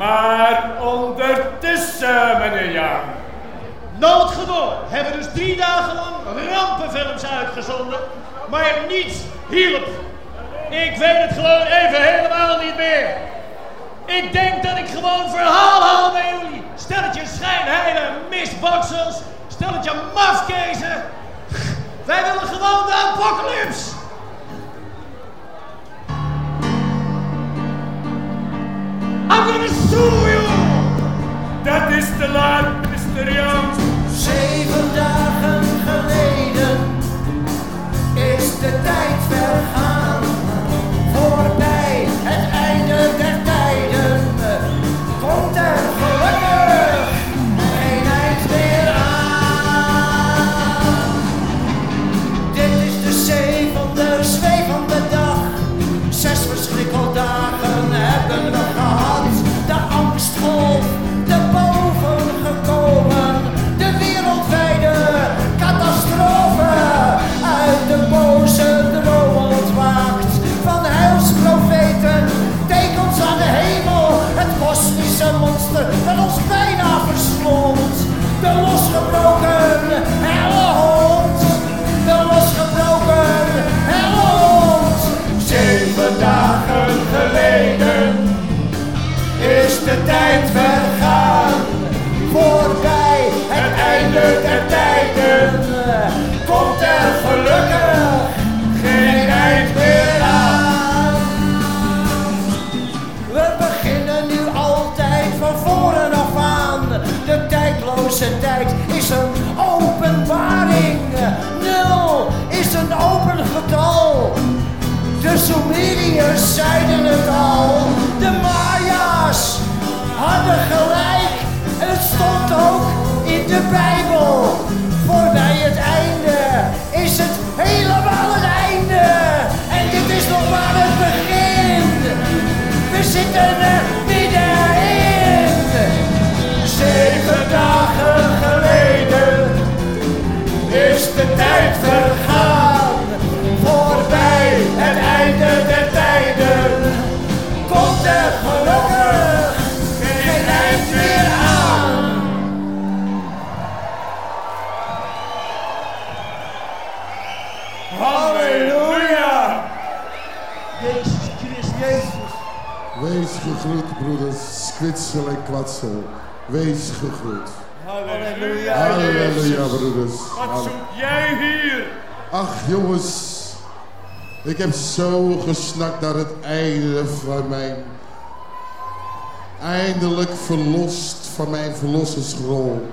Maar ondertussen, meneer Jan. Noodgedwongen hebben dus drie dagen lang rampenfilms uitgezonden, maar niets hielp. Ik weet het gewoon even helemaal niet meer. Ik denk dat ik gewoon verhaal haal bij jullie. Stelletje schijnheilen, misbaksels, stelletje mafkezen. Wij willen gewoon de apocalyps. I'm gonna sue you! Dat is te laat, Mr. Jan. Zeven dagen geleden is de tijd vergaan. Sumeriërs zeiden het al. De Maya's hadden gelijk. Het stond ook in de Bijbel. Voorbij het einde Skwitsel en Kwatsel. Wees gegroet. Halleluja. Halleluja, broeders. Wat zoek jij hier? Ach, jongens. Ik heb zo gesnakt naar het einde van mijn... Eindelijk verlost van mijn verlossersrol.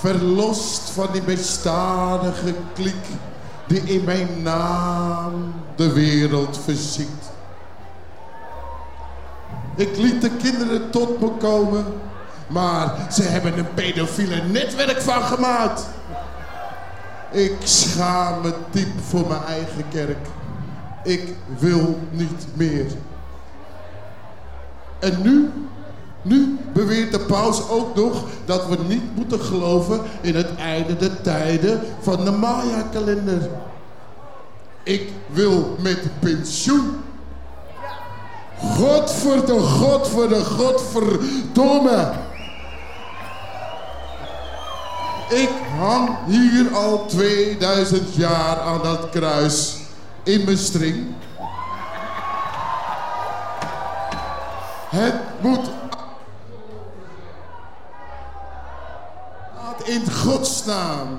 Verlost van die bestadige kliek die in mijn naam de wereld verziekt. Ik liet de kinderen tot me komen, maar ze hebben een pedofiele netwerk van gemaakt. Ik schaam me diep voor mijn eigen kerk. Ik wil niet meer. En nu, nu beweert de paus ook nog dat we niet moeten geloven in het einde der tijden van de Maya-kalender. Ik wil met pensioen. Godverde, godverde, godverdomme. Ik hang hier al 2000 jaar aan dat kruis in mijn string. Het moet Laat in godsnaam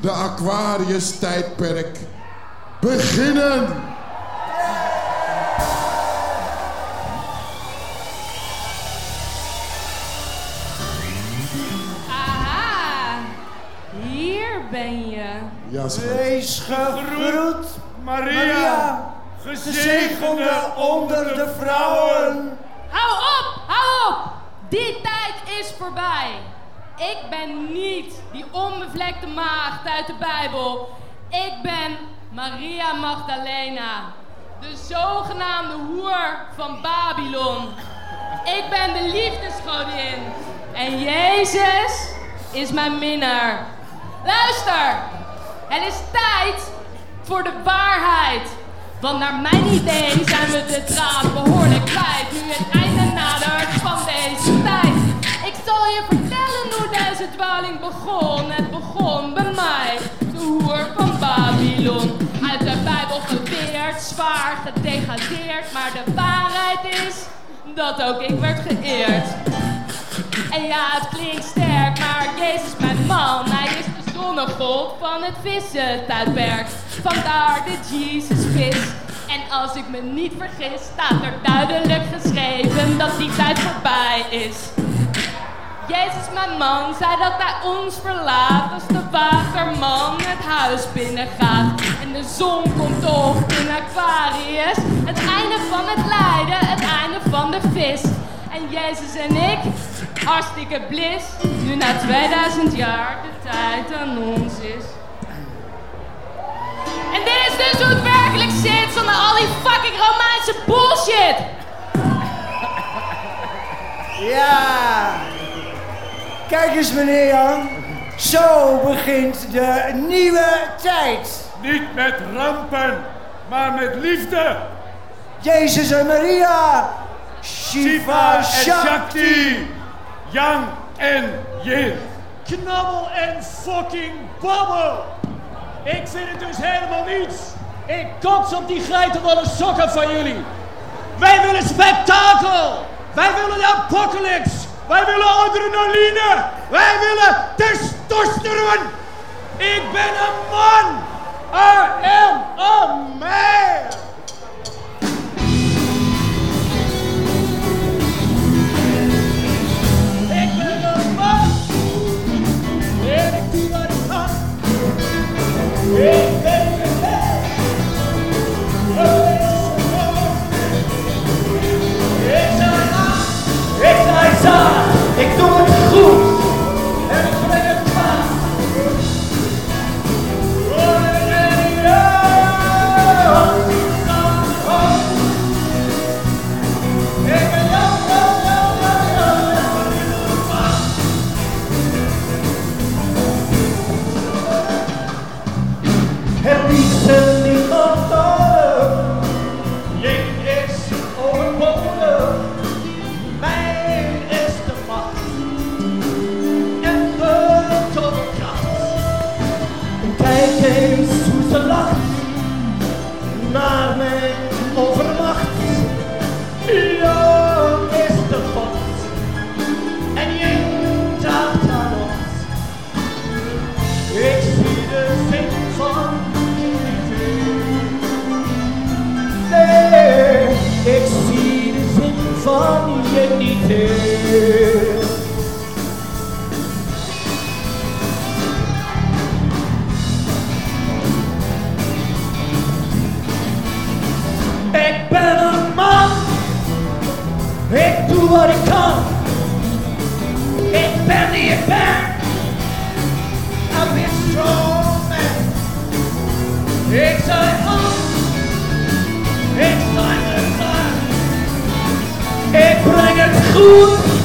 de Aquarius tijdperk beginnen. Aha, hier ben je. Ja, schat. Wees gegroet, Maria, Maria, gezegende onder de vrouwen. Hou op, hou op! Die tijd is voorbij. Ik ben niet die onbevlekte maagd uit de Bijbel. Ik ben Maria Magdalena, de zogenaamde hoer van Babylon. Ik ben de liefdesgodin en Jezus is mijn minnaar. Luister, het is tijd voor de waarheid. Want naar mijn idee zijn we de draad behoorlijk kwijt. Nu het einde nadert van deze tijd. Ik zal je vertellen hoe deze dwaling begon. Het begon bij mij, de hoer van Babylon. Uit de Bijbel geleerd, zwaar gedegradeerd. Maar de waarheid is dat ook ik werd geëerd. En ja, het klinkt sterk, maar Jezus mijn man. Hij is de zonnegod van het vissen-tijdperk. Vandaar de Jesus-vis. En als ik me niet vergis, staat er duidelijk geschreven dat die tijd voorbij is. Jezus mijn man zei dat hij ons verlaat als de waterman het huis binnengaat. En de zon komt op in Aquarius. Het einde van het lijden, het einde van de vis. En Jezus en ik, hartstikke blis, nu na 2000 jaar de tijd aan ons is. En dit is dus hoe het werkelijk zit zonder al die fucking Romeinse bullshit. Ja. Kijk eens meneer Jan. Zo begint de nieuwe tijd. niet met rampen, maar met liefde. Jezus en Maria. Shiva Shiva en Shakti. Yang en Yin. Knabbel en fucking babbel. Ik vind het dus helemaal niets. Ik kots op die geitenwolle sokken van jullie. Wij willen spektakel. Wij willen de apocalypse. Wij willen adrenaline. Wij willen testosteron. Ik ben een man. I am a man. Ik Ik breng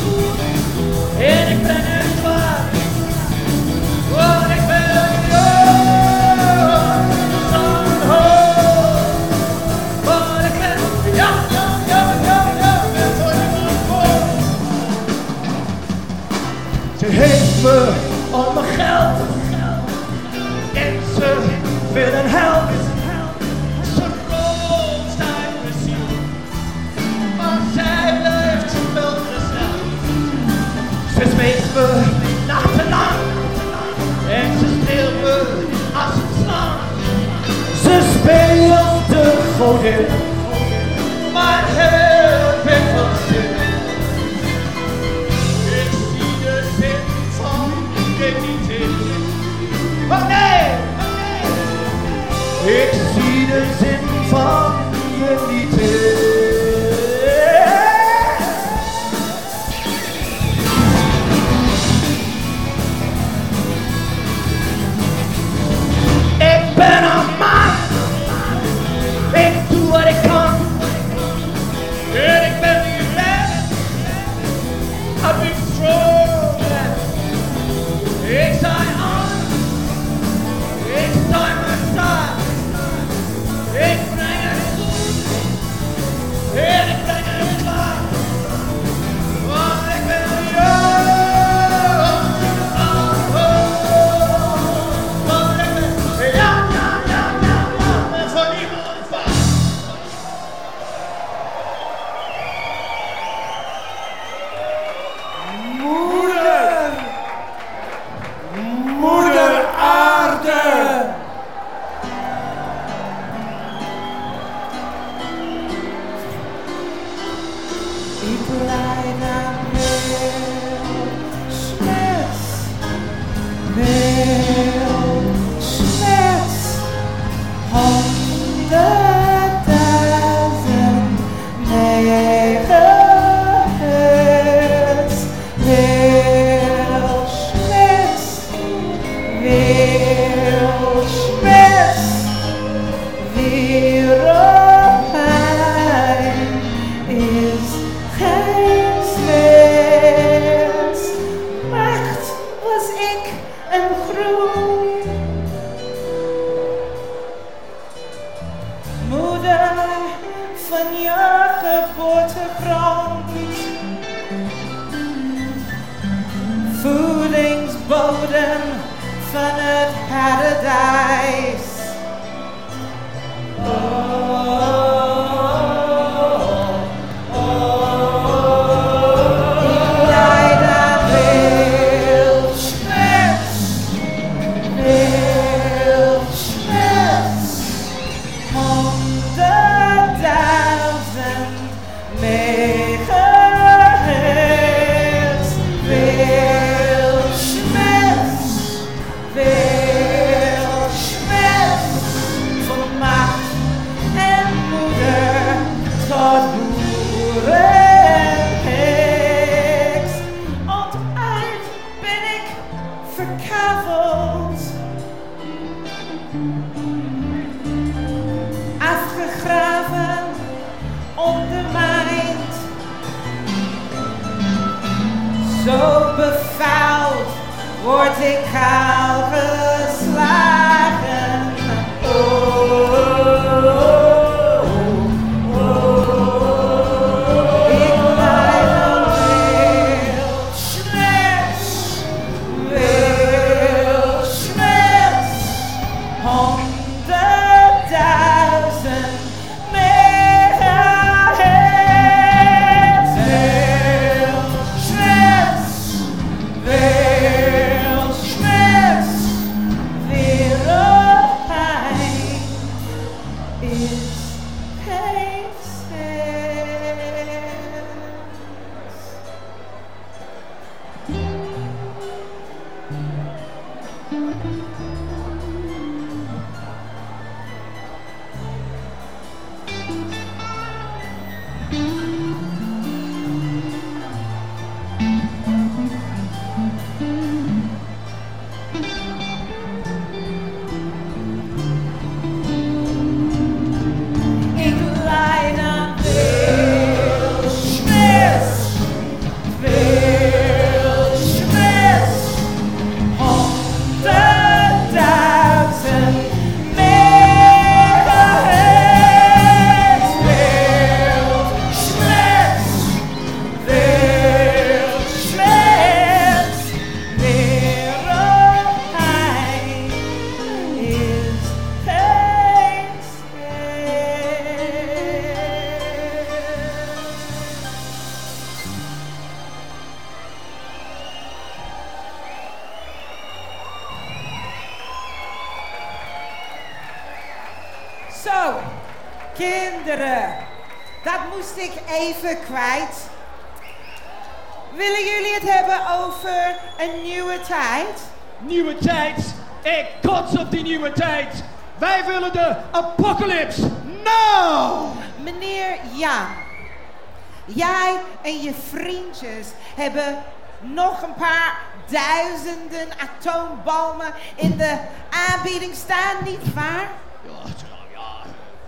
hebben nog een paar duizenden atoombomen in de aanbieding staan, niet waar?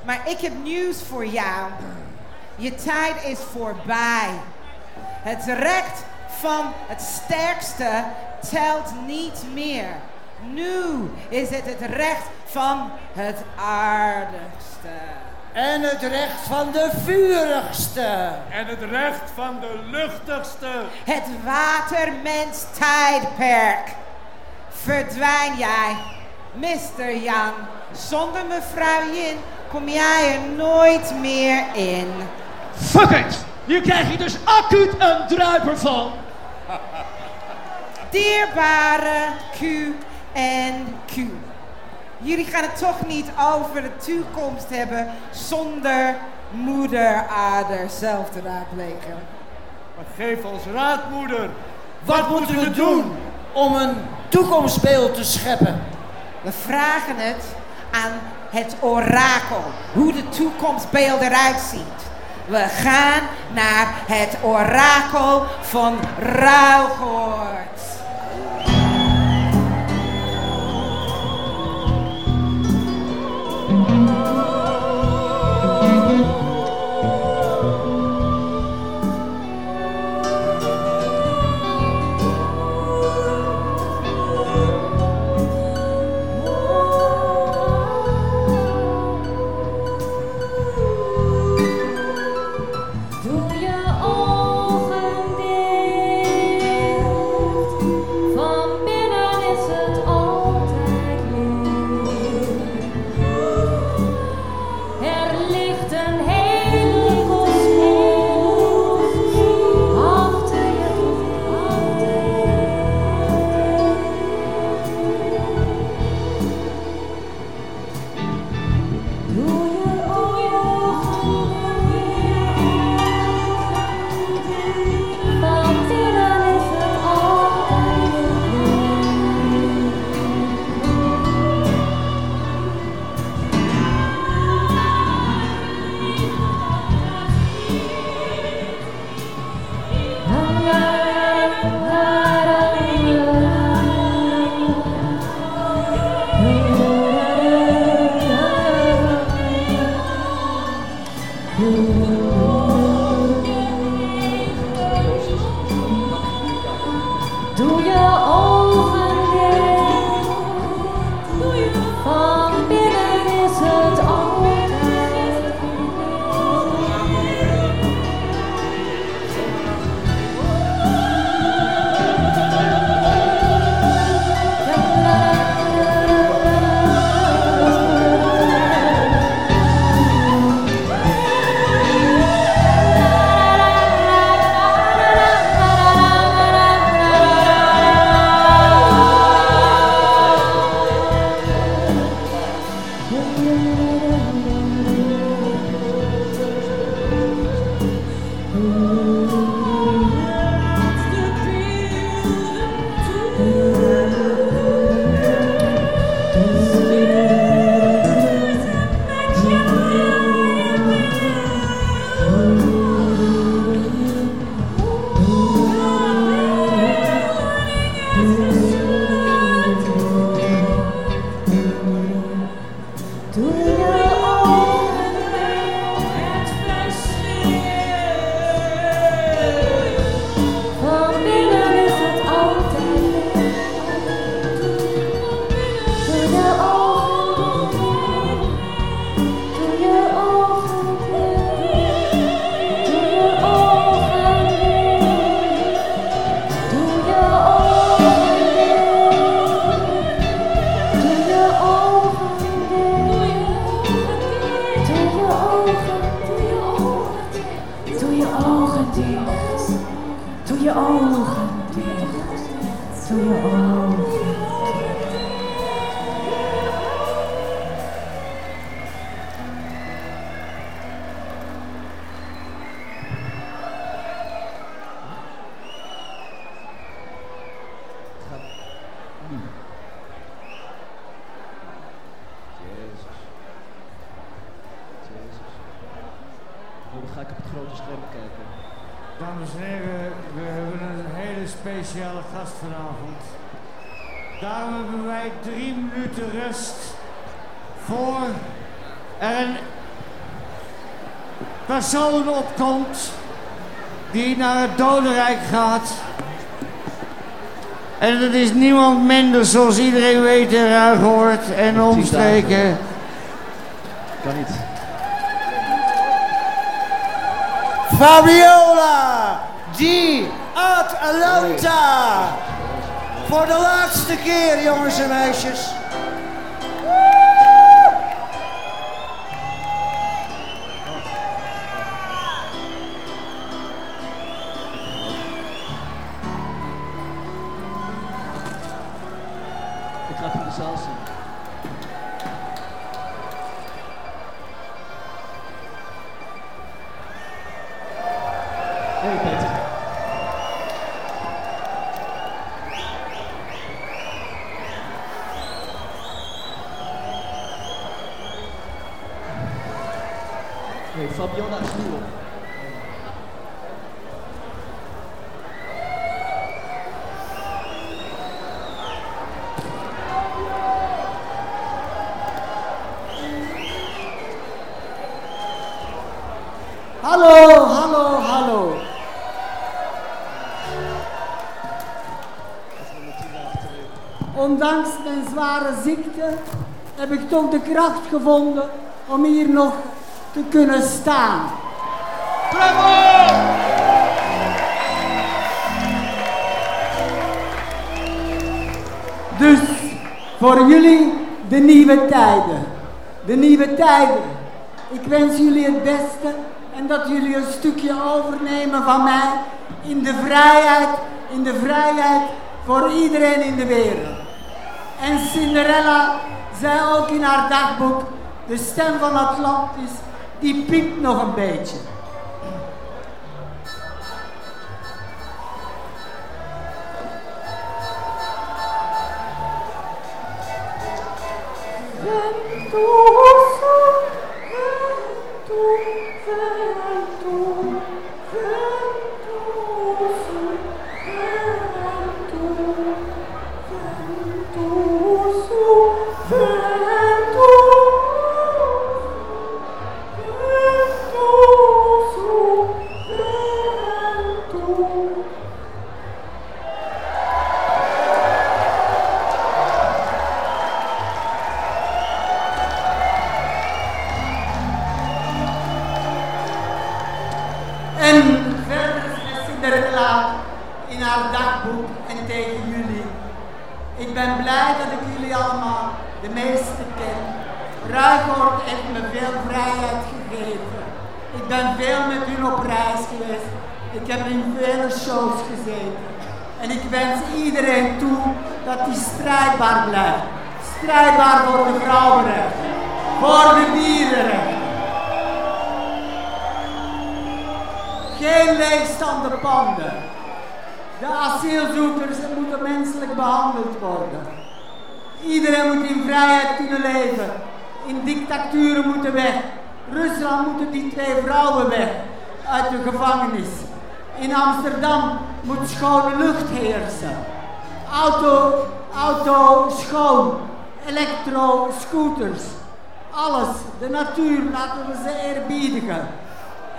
Maar ik heb nieuws voor jou. Je tijd is voorbij. Het recht van het sterkste telt niet meer. Nu is het het recht van het aardigste. En het recht van de vurigste. En het recht van de luchtigste. Het watermens-tijdperk. Verdwijn jij, Mr. Jan. Zonder mevrouw Yin kom jij er nooit meer in. Fuck it! Hier krijg je dus acuut een druiper van. Dierbare Q en Q. Jullie gaan het toch niet over de toekomst hebben zonder moeder Aarde zelf te raadplegen. Maar geef ons raad, moeder. Wat moeten we doen om een toekomstbeeld te scheppen? We vragen het aan het orakel, hoe de toekomstbeeld eruit ziet. We gaan naar het orakel van Rauwgoort. Gast vanavond. Daarom hebben wij drie minuten rust voor er een persoon opkomt die naar het dodenrijk gaat. En dat is niemand minder, zoals iedereen weet en hoort en omstreken. Kan niet. Fabiola di Atalanta. Voor de laatste keer, jongens en meisjes. De kracht gevonden om hier nog te kunnen staan. Bravo! Dus voor jullie de nieuwe tijden. De nieuwe tijden. Ik wens jullie het beste en dat jullie een stukje overnemen van mij in de vrijheid, in de vrijheid voor iedereen in de wereld. En Cinderella zei ook in haar dagboek, de stem van Atlantis, die piept nog een beetje. Laten we ze eerbiedigen.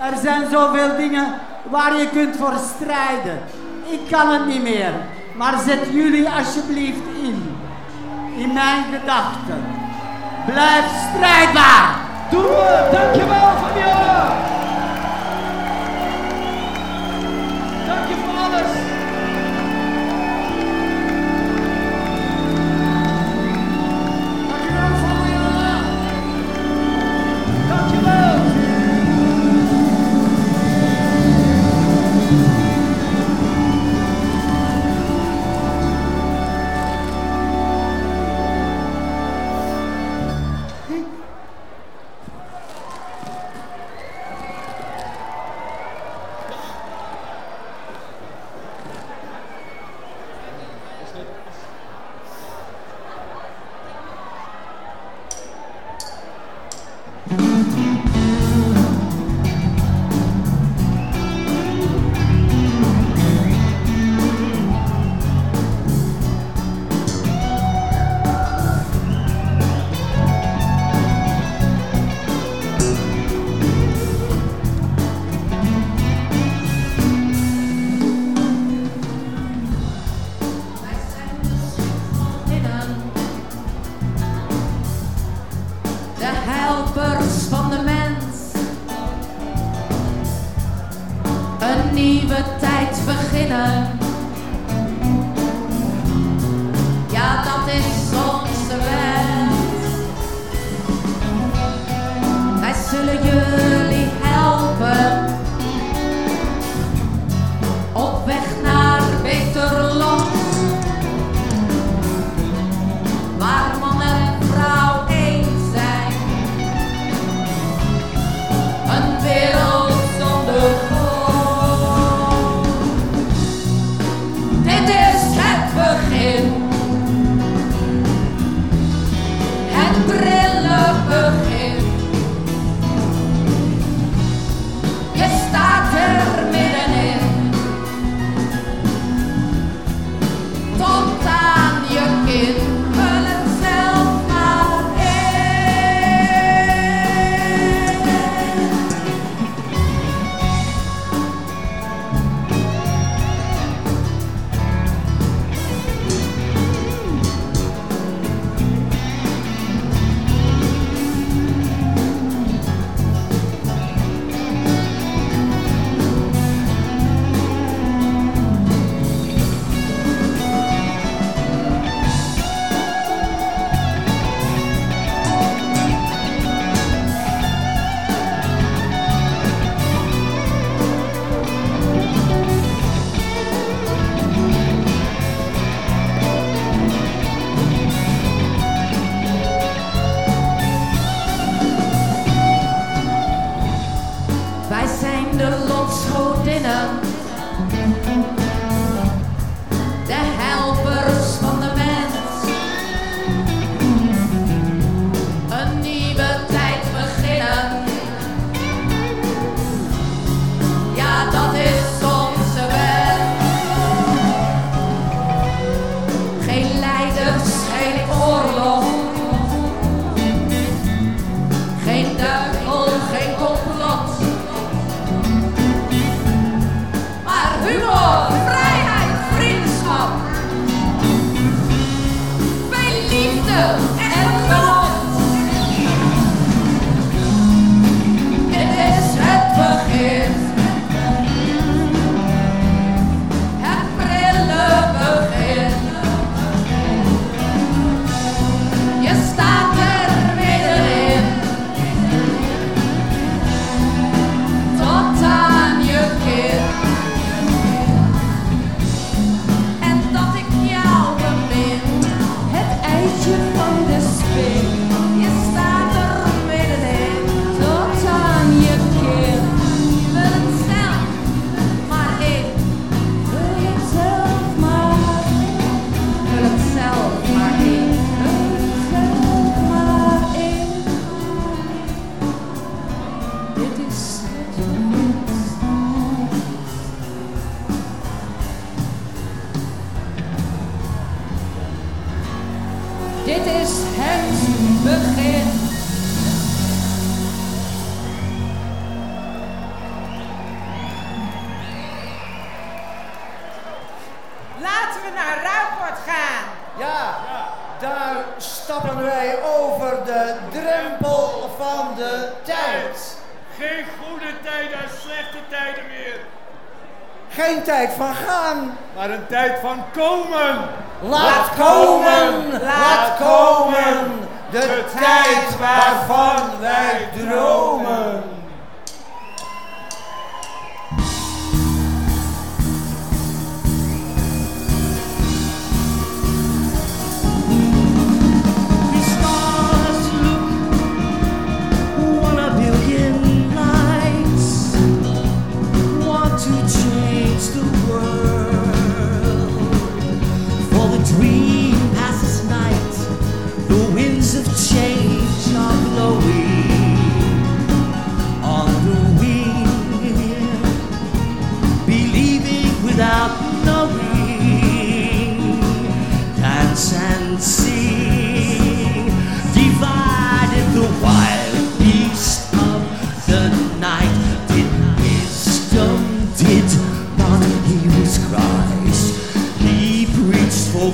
Er zijn zoveel dingen waar je kunt voor strijden. Ik kan het niet meer. Maar zet jullie alsjeblieft in. In mijn gedachten. Blijf strijdbaar. Doen we! Dankjewel Fabiola!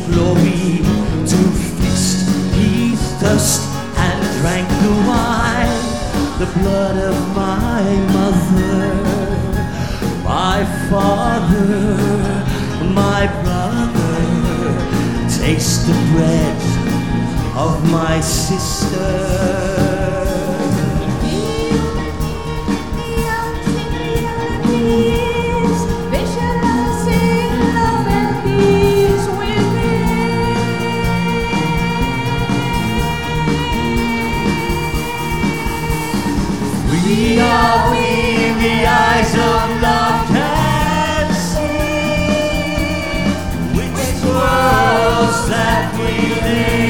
Glory to feast his thirst and drank the wine, the blood of my mother, my father, my brother. Taste the bread of my sister. The eyes of love can see which worlds that we live.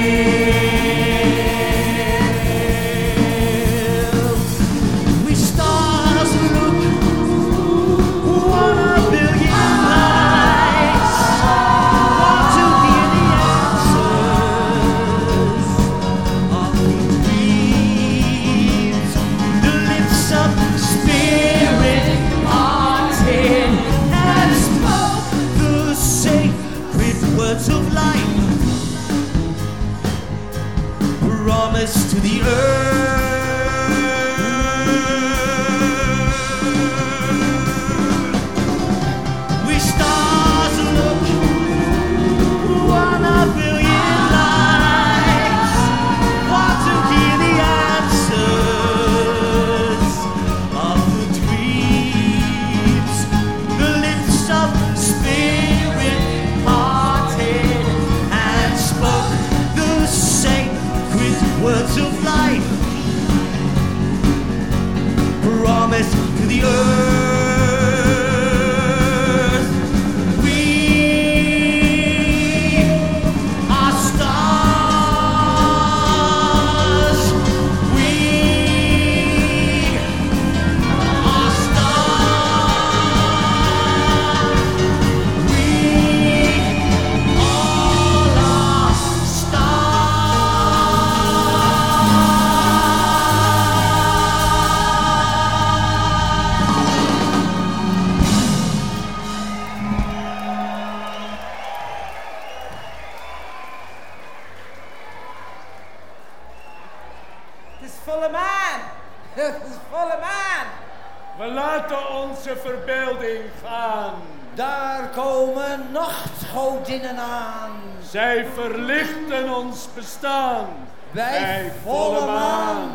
Nachtgodinnen aan. Zij verlichten ons bestaan. Bij volle maan.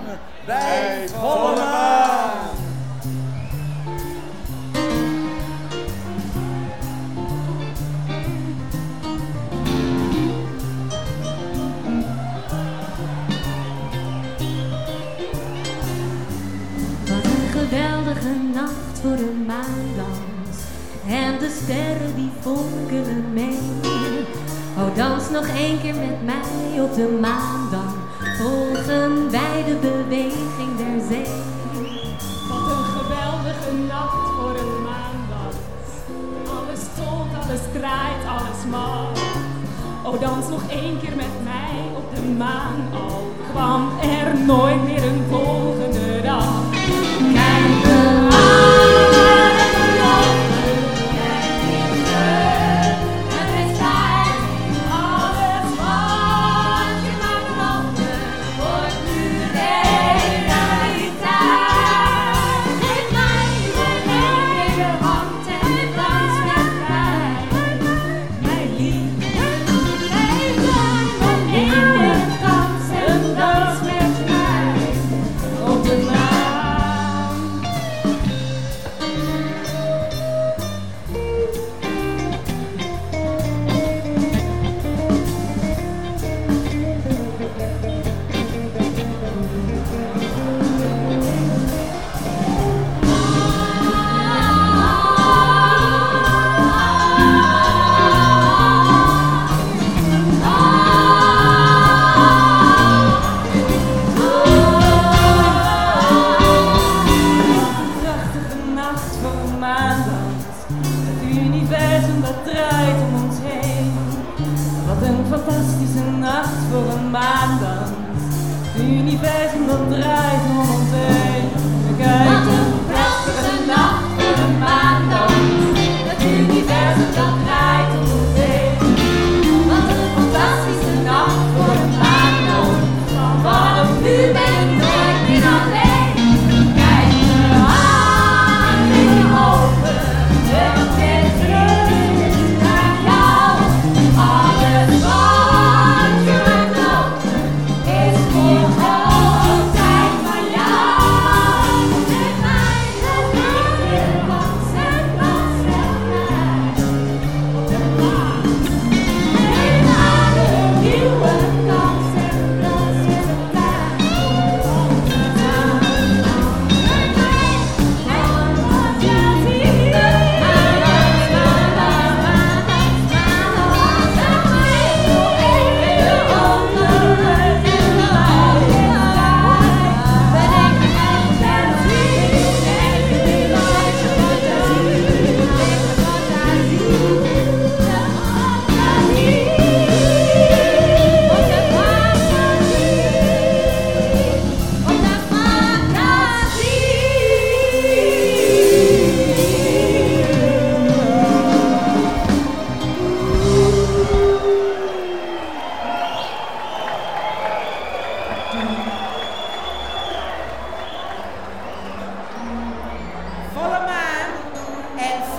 Bij volle maan. Wat een geweldige nacht voor een maandans. En de sterren die fonkelen mee. Oh, dans nog één keer met mij op de maan dan. Volgen wij de beweging der zee. Wat een geweldige nacht voor een maandag. Alles tolt, alles draait, alles mag. Oh, dans nog één keer met mij op de maan. Al kwam er nooit meer een volgende dag.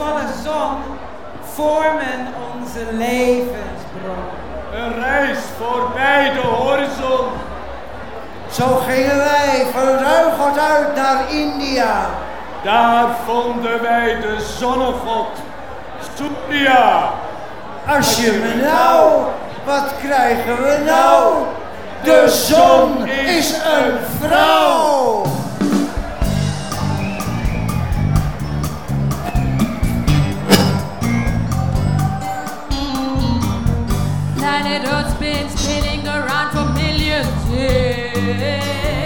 volle zon vormen onze levensbron. Een reis voorbij de horizon. Zo gingen wij verruigeld uit naar India. Daar vonden wij de zonnegod, Surya. Als je me nou, wat krijgen we nou? nou de zon is een vrouw! Yeah.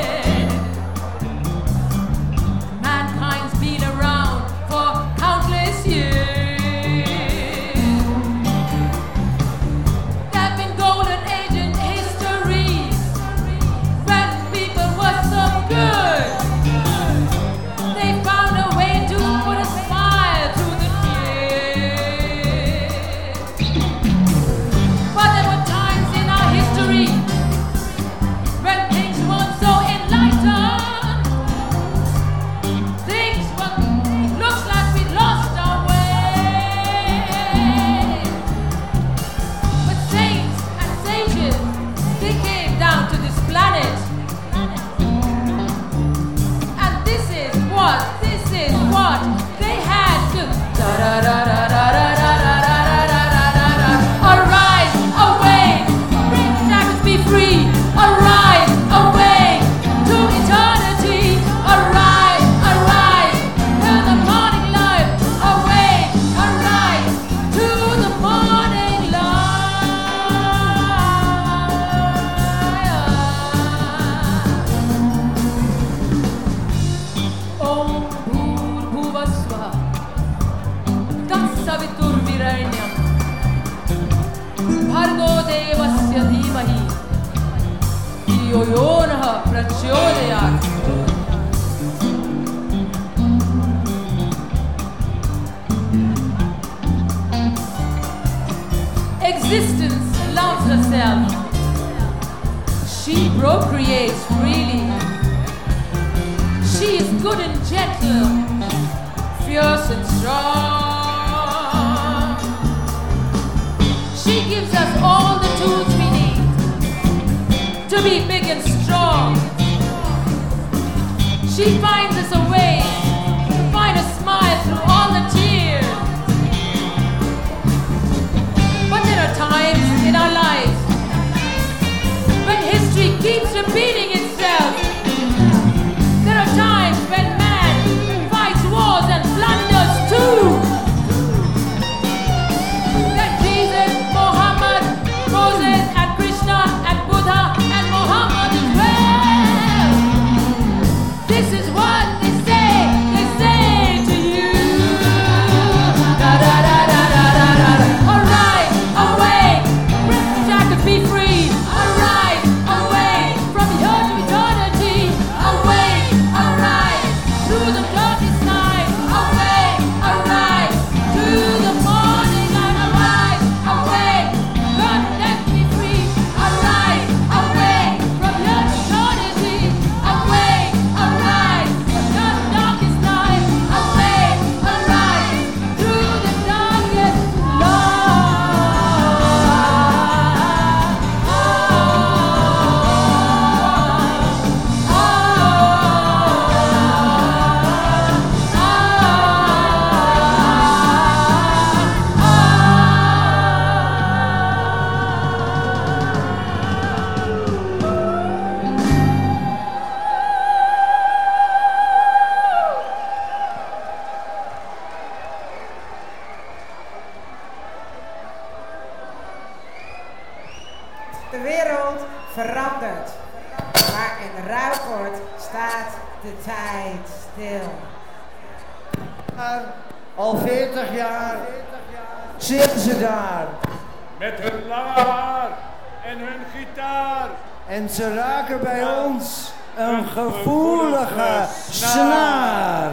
Existence loves herself. She procreates freely. She is good and gentle, fierce and strong. She gives us all the tools to be big and strong. She finds us a way to find a smile through all the tears. But there are times in our lives when history keeps repeating itself. De wereld verandert. Maar in Ruikort staat de tijd stil. Maar al 40 jaar zitten ze daar. Met hun lange en hun gitaar. En ze raken bij ons een gevoelige snaar.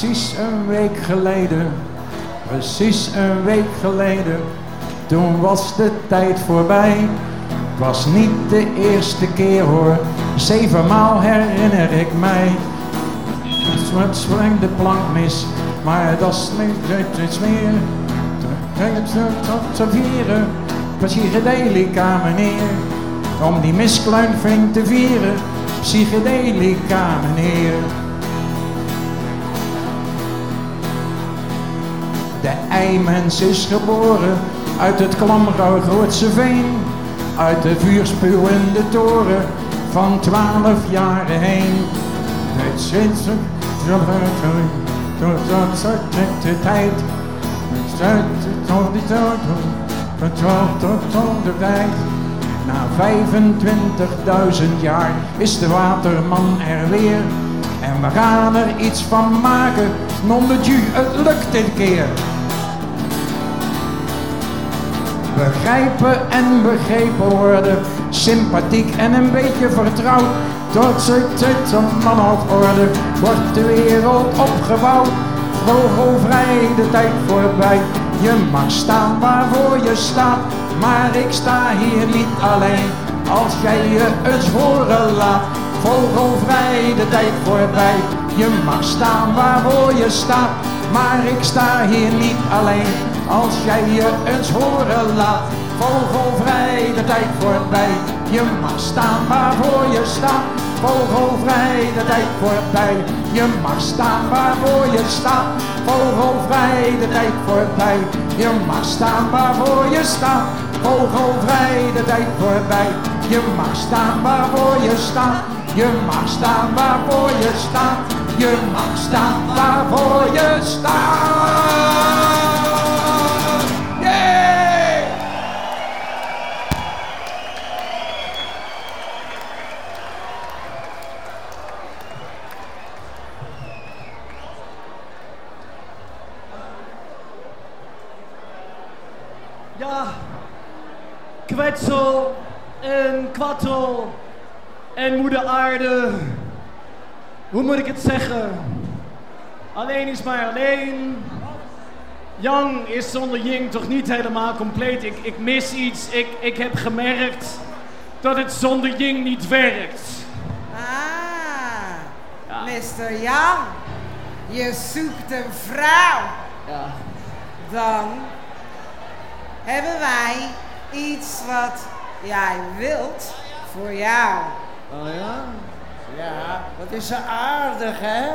Precies een week geleden, precies een week geleden, toen was de tijd voorbij. Het was niet de eerste keer hoor, zevenmaal herinner ik mij. Het springt de plank mis, maar dat niet iets meer. Te vieren, psychedelica meneer, om die miskluinving te vieren, psychedelica meneer. De eimens is geboren uit het klamrauw Grootse veen, uit de vuurspuwende toren van twaalf jaren heen. Het zit de tijd, tot die van twaalf tot de tijd. Na 25.000 jaar is de waterman er weer. En we gaan er iets van maken, non het lukt dit keer. Begrijpen en begrepen worden, sympathiek en een beetje vertrouwd. Tot ze tot een man op orde, wordt de wereld opgebouwd. Vogelvrij de tijd voorbij, je mag staan waarvoor je staat. Maar ik sta hier niet alleen, als jij je eens horen laat. Vogelvrij de tijd voorbij, je mag staan waarvoor je staat. Maar ik sta hier niet alleen, als jij je eens horen laat. Vogelvrij de tijd voorbij, je mag staan waarvoor je staat. Vogelvrij de tijd voorbij, je mag staan waarvoor je staat. Vogelvrij de tijd voorbij, je mag staan waarvoor je staat. Vogelvrij de tijd voorbij, je mag staan waarvoor je staat. Je mag staan waarvoor je staat. Je mag staan waarvoor je staat. Kwattel en moeder aarde. Hoe moet ik het zeggen? Alleen is maar alleen. Yang is zonder Ying toch niet helemaal compleet. Ik, ik mis iets. Ik, ik heb gemerkt dat het zonder Ying niet werkt. Ah, Mr. Young, je zoekt een vrouw. Ja. Dan hebben wij iets wat jij wilt voor jou. Oh ja? Ja, wat is ze aardig, hè?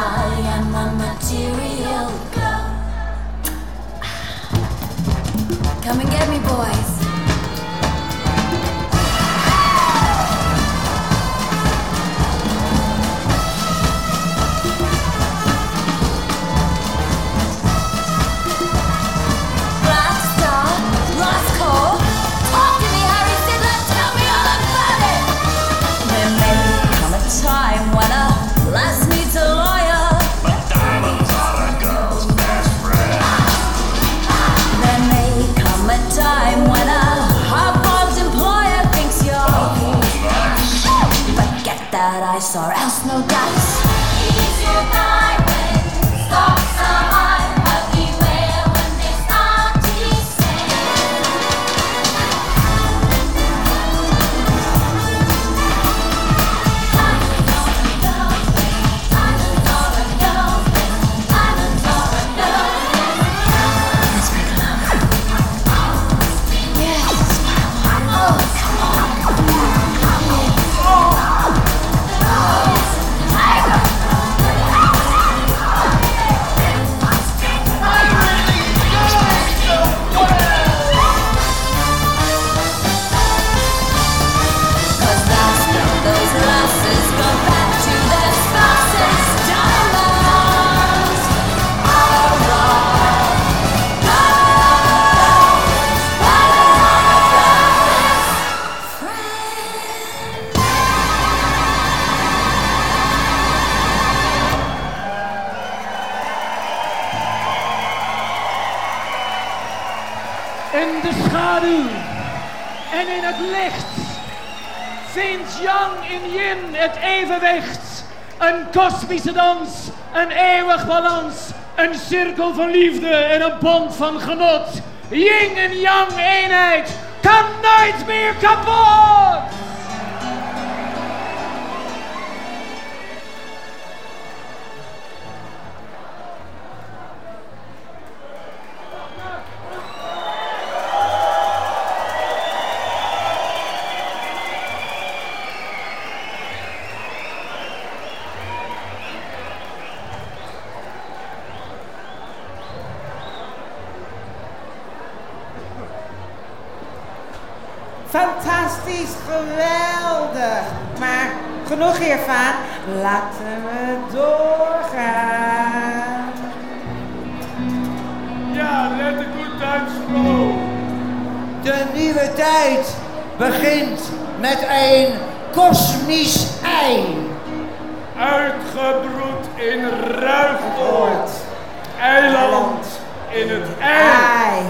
I am a material girl. Come and get me, boys. or else no dans, een eeuwig balans, een cirkel van liefde en een band van genot. Ying en yang eenheid kan nooit meer kapot! laten we doorgaan. Ja, let the good times go. De nieuwe tijd begint met een kosmisch ei. Uitgebroed in Ruigoord, eiland in het ei.